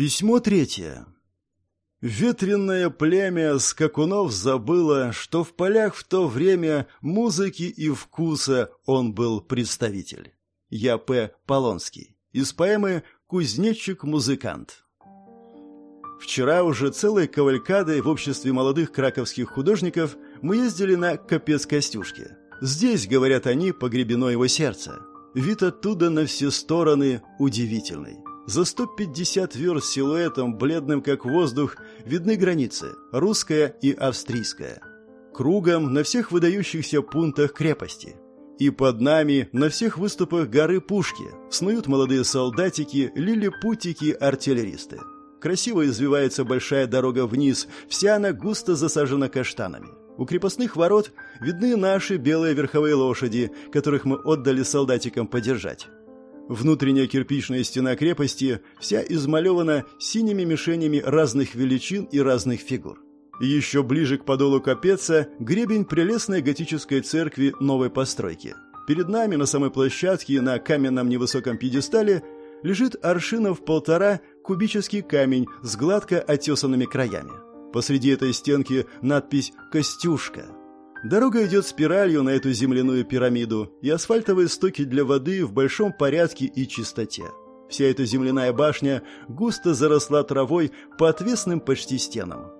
Письмо третье. Ветренное племя скакунов забыло, что в полях в то время музыки и вкуса он был представитель. Я П. Полонский. Из поэмы «Кузнечик-музыкант». Вчера уже целой кавалькадой в обществе молодых краковских художников мы ездили на Капец-Костюшке. Здесь, говорят они, погребено его сердце. Вид оттуда на все стороны удивительный. За 150 верст силуэтом, бледным как воздух, видны границы – русская и австрийская. Кругом на всех выдающихся пунктах крепости. И под нами, на всех выступах горы Пушки, снуют молодые солдатики, лилипутики, артиллеристы. Красиво извивается большая дорога вниз, вся она густо засажена каштанами. У крепостных ворот видны наши белые верховые лошади, которых мы отдали солдатикам подержать. Внутренняя кирпичная стена крепости вся измалевана синими мишенями разных величин и разных фигур. Еще ближе к подолу капеца гребень прелестной готической церкви новой постройки. Перед нами на самой площадке на каменном невысоком пьедестале лежит аршинов полтора кубический камень с гладко отесанными краями. Посреди этой стенки надпись «Костюшка». Дорога идет спиралью на эту земляную пирамиду, и асфальтовые стоки для воды в большом порядке и чистоте. Вся эта земляная башня густо заросла травой по отвесным почти стенам.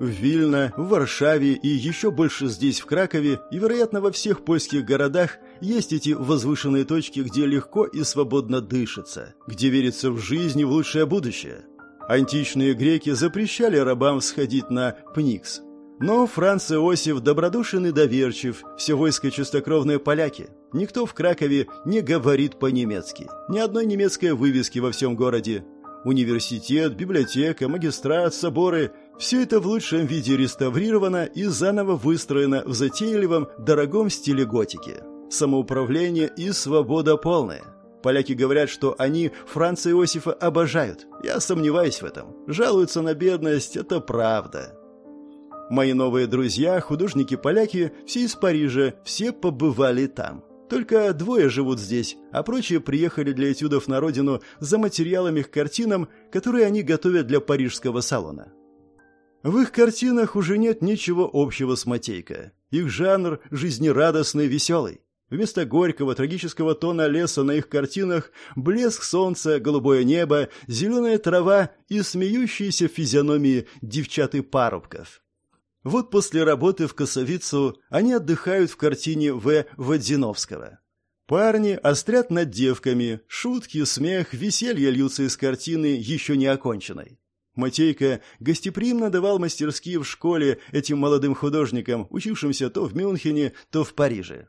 В Вильно, в Варшаве и еще больше здесь, в Кракове, и, вероятно, во всех польских городах есть эти возвышенные точки, где легко и свободно дышится, где верится в жизнь и в лучшее будущее. Античные греки запрещали рабам сходить на Пникс, но Франц Иосиф добродушен и доверчив, все войско чистокровные поляки. Никто в Кракове не говорит по-немецки. Ни одной немецкой вывески во всем городе. Университет, библиотека, магистрат, соборы – все это в лучшем виде реставрировано и заново выстроено в затейливом, дорогом стиле готики. Самоуправление и свобода полная. Поляки говорят, что они Франца Иосифа обожают. Я сомневаюсь в этом. Жалуются на бедность – это правда. Мои новые друзья, художники-поляки, все из Парижа, все побывали там. Только двое живут здесь, а прочие приехали для этюдов на родину за материалами к картинам, которые они готовят для парижского салона. В их картинах уже нет ничего общего с Матейко. Их жанр жизнерадостный, веселый. Вместо горького, трагического тона леса на их картинах блеск солнца, голубое небо, зеленая трава и смеющиеся физиономии девчат и парубков. Вот после работы в Косовицу они отдыхают в картине В. Водзиновского. Парни острят над девками, шутки, смех, веселье льются из картины, еще не оконченной. Матейка гостеприимно давал мастерские в школе этим молодым художникам, учившимся то в Мюнхене, то в Париже.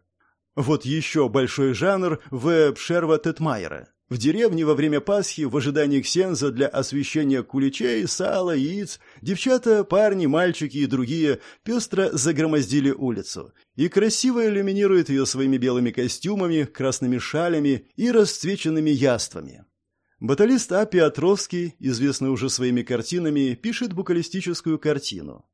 Вот еще большой жанр В. Пшерва Тетмайера. В деревне во время Пасхи в ожидании ксенза для освещения куличей, сала, яиц, девчата, парни, мальчики и другие пестро загромоздили улицу и красиво иллюминируют ее своими белыми костюмами, красными шалями и расцвеченными яствами. Баталист А. Петровский, известный уже своими картинами, пишет букалистическую картину.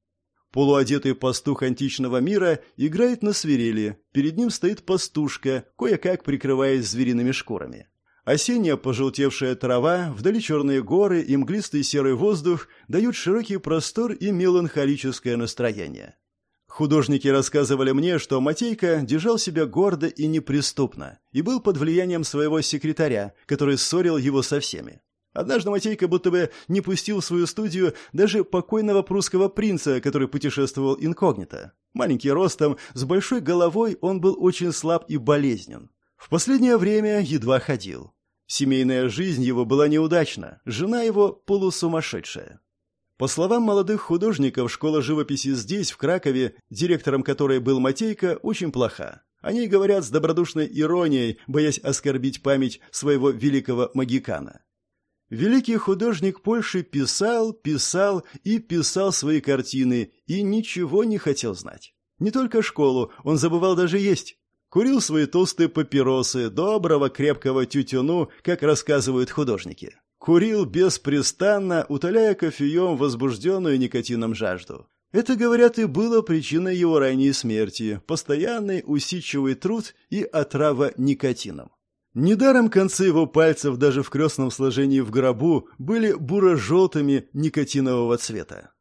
Полуодетый пастух античного мира играет на свирели, перед ним стоит пастушка, кое-как прикрываясь звериными шкурами. Осенняя пожелтевшая трава, вдали черные горы и мглистый серый воздух дают широкий простор и меланхолическое настроение. Художники рассказывали мне, что Матейко держал себя гордо и неприступно и был под влиянием своего секретаря, который ссорил его со всеми. Однажды Матейко будто бы не пустил в свою студию даже покойного прусского принца, который путешествовал инкогнито. Маленький ростом, с большой головой он был очень слаб и болезнен. В последнее время едва ходил. Семейная жизнь его была неудачна, жена его полусумасшедшая. По словам молодых художников, школа живописи здесь, в Кракове, директором которой был Матейко, очень плоха. Они говорят с добродушной иронией, боясь оскорбить память своего великого магикана. Великий художник Польши писал, писал и писал свои картины и ничего не хотел знать. Не только школу, он забывал даже есть. Курил свои толстые папиросы, доброго крепкого тютюну, как рассказывают художники. Курил беспрестанно, утоляя кофеем возбужденную никотином жажду. Это, говорят, и было причиной его ранней смерти – постоянный усидчивый труд и отрава никотином. Недаром концы его пальцев даже в крестном сложении в гробу были буро-желтыми никотинового цвета.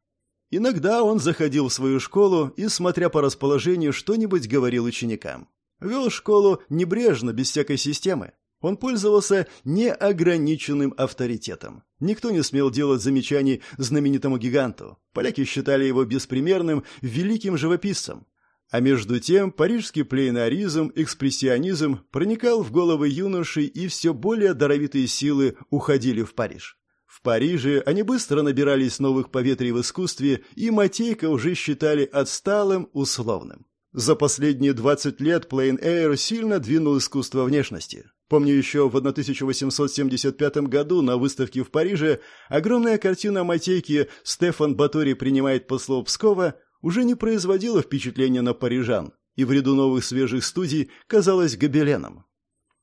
Иногда он заходил в свою школу и, смотря по расположению, что-нибудь говорил ученикам. Вел школу небрежно, без всякой системы. Он пользовался неограниченным авторитетом. Никто не смел делать замечаний знаменитому гиганту. Поляки считали его беспримерным, великим живописцем. А между тем парижский плейнаризм, экспрессионизм проникал в головы юношей, и все более даровитые силы уходили в Париж. В Париже они быстро набирались новых поветрий в искусстве, и Матейка уже считали отсталым, условным. За последние 20 лет Plain Air сильно двинул искусство внешности. Помню еще в 1875 году на выставке в Париже огромная картина Матейки «Стефан Батори принимает послов Пскова» уже не производила впечатления на парижан и в ряду новых свежих студий казалась гобеленом.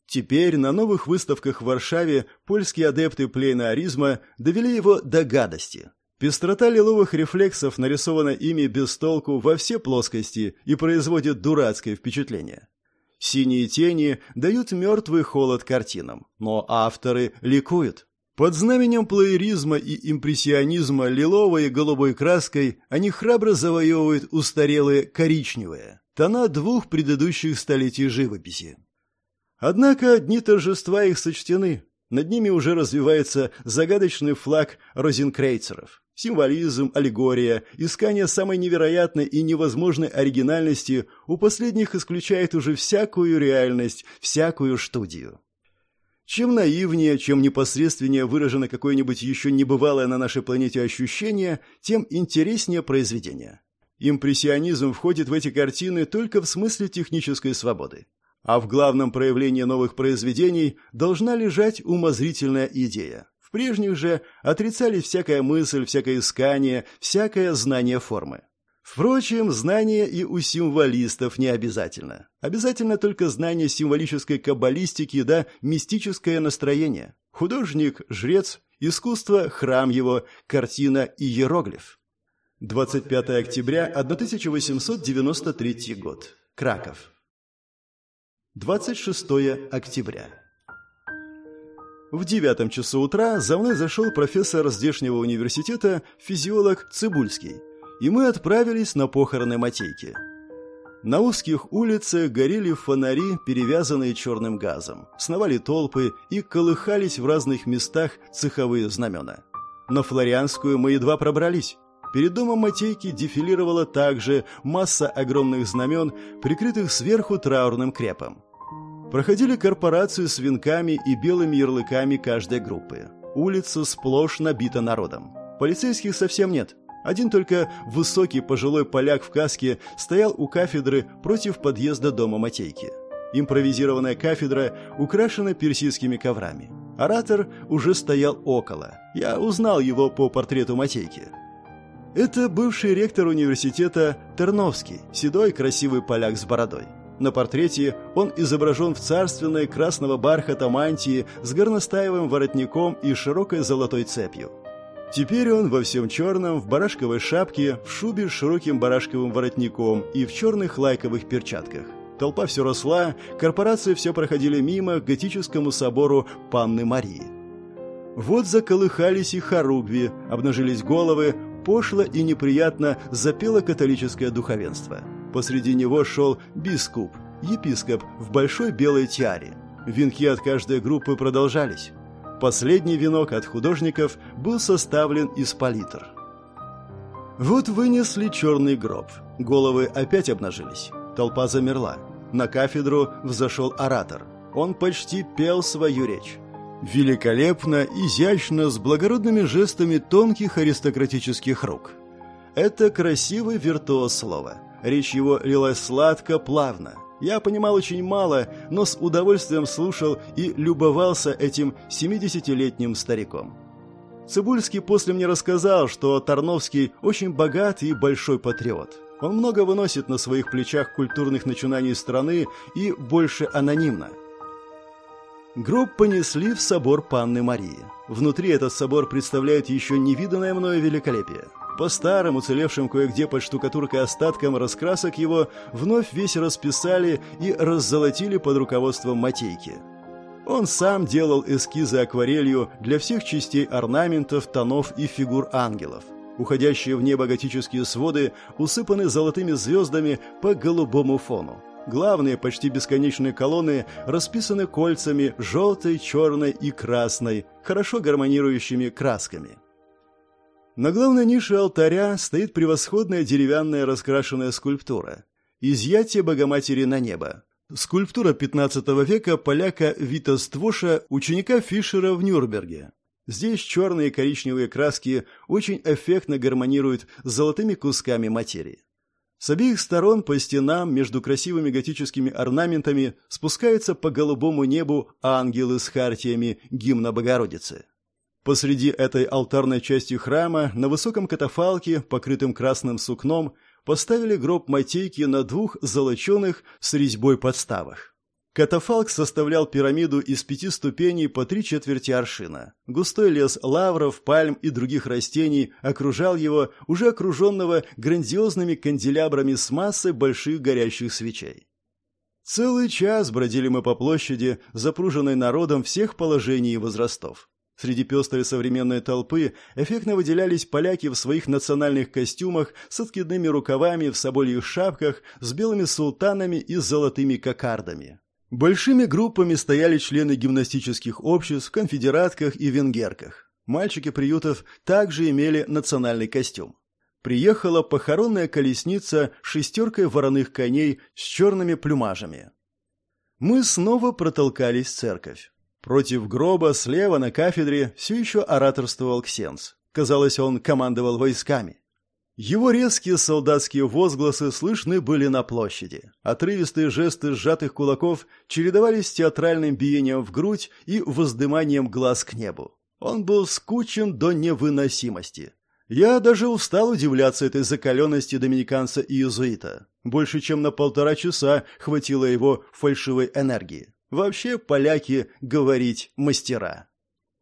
Теперь на новых выставках в Варшаве польские адепты плейнаризма довели его до гадости. Пестрота лиловых рефлексов нарисована ими без толку во все плоскости и производит дурацкое впечатление. Синие тени дают мертвый холод картинам, но авторы ликуют. Под знаменем плееризма и импрессионизма лиловой и голубой краской они храбро завоевывают устарелые коричневые, тона двух предыдущих столетий живописи. Однако дни торжества их сочтены. Над ними уже развивается загадочный флаг розенкрейцеров. Символизм, аллегория, искание самой невероятной и невозможной оригинальности у последних исключает уже всякую реальность, всякую студию. Чем наивнее, чем непосредственнее выражено какое-нибудь еще небывалое на нашей планете ощущение, тем интереснее произведение. Импрессионизм входит в эти картины только в смысле технической свободы. А в главном проявлении новых произведений должна лежать умозрительная идея. Прежних же отрицались всякая мысль, всякое искание, всякое знание формы. Впрочем, знание и у символистов не обязательно. Обязательно только знание символической каббалистики да мистическое настроение. Художник – жрец, искусство – храм его, картина – иероглиф. 25 октября 1893 год. Краков. 26 октября. В девятом часу утра за мной зашел профессор здешнего университета, физиолог Цибульский – и мы отправились на похороны Матейки. На узких улицах горели фонари, перевязанные черным газом, сновали толпы и колыхались в разных местах цеховые знамена. На Флорианскую мы едва пробрались. Перед домом Матейки дефилировала также масса огромных знамен, прикрытых сверху траурным крепом. Проходили корпорации с венками и белыми ярлыками каждой группы. Улица сплошь набита народом. Полицейских совсем нет – один только высокий пожилой поляк в каске стоял у кафедры против подъезда дома Матейки. Импровизированная кафедра украшена персидскими коврами. Оратор уже стоял около. Я узнал его по портрету Матейки. Это бывший ректор университета Терновский, седой красивый поляк с бородой. На портрете он изображен в царственной красного бархата мантии с горностаевым воротником и широкой золотой цепью. Теперь он во всем черном, в барашковой шапке, в шубе с широким барашковым воротником и в черных лайковых перчатках. Толпа все росла, корпорации все проходили мимо к готическому собору Панны Марии. Вот заколыхались и хоругви, обнажились головы, пошло и неприятно запело католическое духовенство. Посреди него шел бискуп, епископ в большой белой тиаре. Венки от каждой группы продолжались. Последний венок от художников был составлен из палитр. Вот вынесли черный гроб. Головы опять обнажились. Толпа замерла. На кафедру взошел оратор. Он почти пел свою речь. Великолепно, изящно, с благородными жестами тонких аристократических рук. Это красивый виртуоз слова. Речь его лилась сладко, плавно. Я понимал очень мало, но с удовольствием слушал и любовался этим 70-летним стариком. Цибульский после мне рассказал, что Тарновский очень богат и большой патриот. Он много выносит на своих плечах культурных начинаний страны и больше анонимно. Гроб понесли в собор Панны Марии. Внутри этот собор представляет еще невиданное мною великолепие. По старым, уцелевшим кое-где под штукатуркой остаткам раскрасок его, вновь весь расписали и раззолотили под руководством Матейки. Он сам делал эскизы акварелью для всех частей орнаментов, тонов и фигур ангелов. Уходящие в небо готические своды усыпаны золотыми звездами по голубому фону. Главные почти бесконечные колонны расписаны кольцами желтой, черной и красной, хорошо гармонирующими красками. На главной нише алтаря стоит превосходная деревянная раскрашенная скульптура «Изъятие Богоматери на небо». Скульптура XV века поляка Вита Ствоша, ученика Фишера в Нюрнберге. Здесь черные и коричневые краски очень эффектно гармонируют с золотыми кусками материи. С обеих сторон по стенам между красивыми готическими орнаментами спускаются по голубому небу ангелы с хартиями гимна Богородицы. Посреди этой алтарной части храма на высоком катафалке, покрытым красным сукном, поставили гроб Матейки на двух золоченых с резьбой подставах. Катафалк составлял пирамиду из пяти ступеней по три четверти аршина. Густой лес лавров, пальм и других растений окружал его, уже окруженного грандиозными канделябрами с массой больших горящих свечей. Целый час бродили мы по площади, запруженной народом всех положений и возрастов. Среди пестрой современной толпы эффектно выделялись поляки в своих национальных костюмах с откидными рукавами, в собольих шапках, с белыми султанами и золотыми кокардами. Большими группами стояли члены гимнастических обществ, конфедератках и венгерках. Мальчики приютов также имели национальный костюм. Приехала похоронная колесница с шестеркой вороных коней с черными плюмажами. Мы снова протолкались в церковь. Против гроба слева на кафедре все еще ораторствовал Ксенс. Казалось, он командовал войсками. Его резкие солдатские возгласы слышны были на площади. Отрывистые жесты сжатых кулаков чередовались с театральным биением в грудь и воздыманием глаз к небу. Он был скучен до невыносимости. Я даже устал удивляться этой закаленности доминиканца и иезуита. Больше чем на полтора часа хватило его фальшивой энергии. Вообще поляки говорить мастера.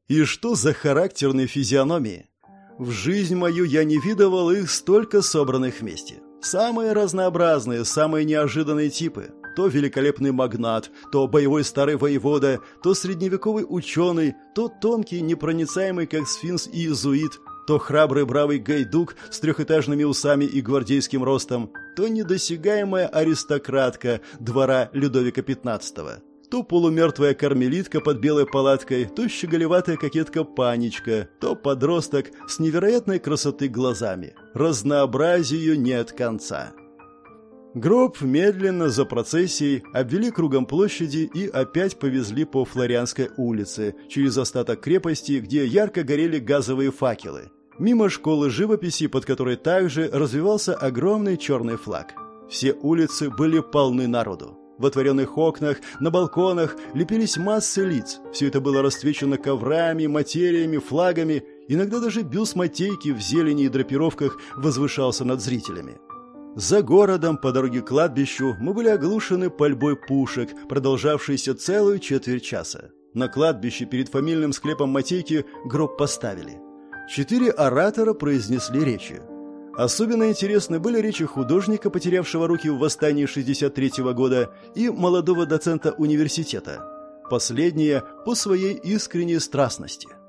И что за характерные физиономии? В жизнь мою я не видывал их столько собранных вместе. Самые разнообразные, самые неожиданные типы. То великолепный магнат, то боевой старый воевода, то средневековый ученый, то тонкий, непроницаемый, как сфинкс и иезуит, то храбрый бравый гайдук с трехэтажными усами и гвардейским ростом, то недосягаемая аристократка двора Людовика XV. То полумертвая кармелитка под белой палаткой, то щеголеватая кокетка Панечка, то подросток с невероятной красоты глазами. Разнообразию нет конца. Гроб медленно за процессией обвели кругом площади и опять повезли по Флорианской улице, через остаток крепости, где ярко горели газовые факелы. Мимо школы живописи, под которой также развивался огромный черный флаг. Все улицы были полны народу. В отворенных окнах, на балконах лепились массы лиц. Все это было расцвечено коврами, материями, флагами. Иногда даже бюст Матейки в зелени и драпировках возвышался над зрителями. За городом, по дороге к кладбищу, мы были оглушены пальбой пушек, продолжавшейся целую четверть часа. На кладбище перед фамильным склепом Матейки гроб поставили. Четыре оратора произнесли речи. Особенно интересны были речи художника, потерявшего руки в восстании 63 -го года, и молодого доцента университета. Последнее по своей искренней страстности –